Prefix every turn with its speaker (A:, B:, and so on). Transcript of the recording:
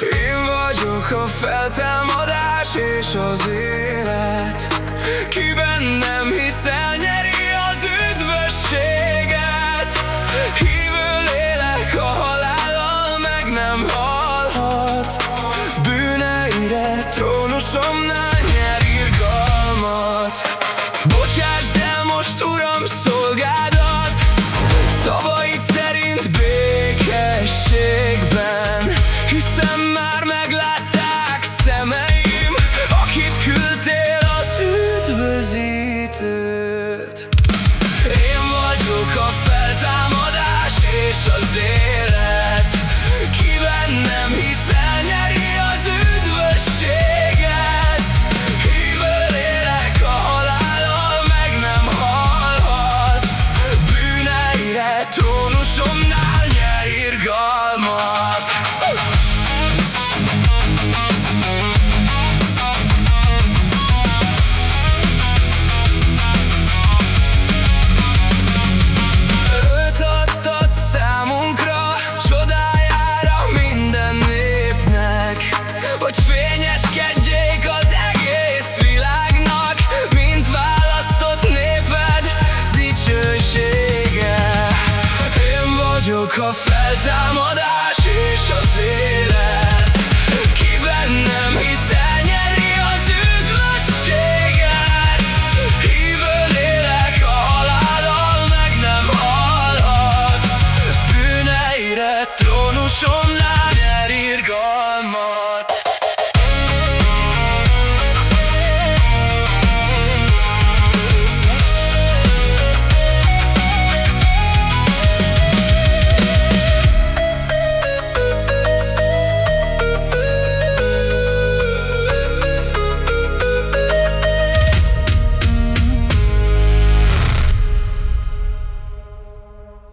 A: Én vagyok a feltámadás és az élet. a feltámadás és az élet. Kiben nem hisz?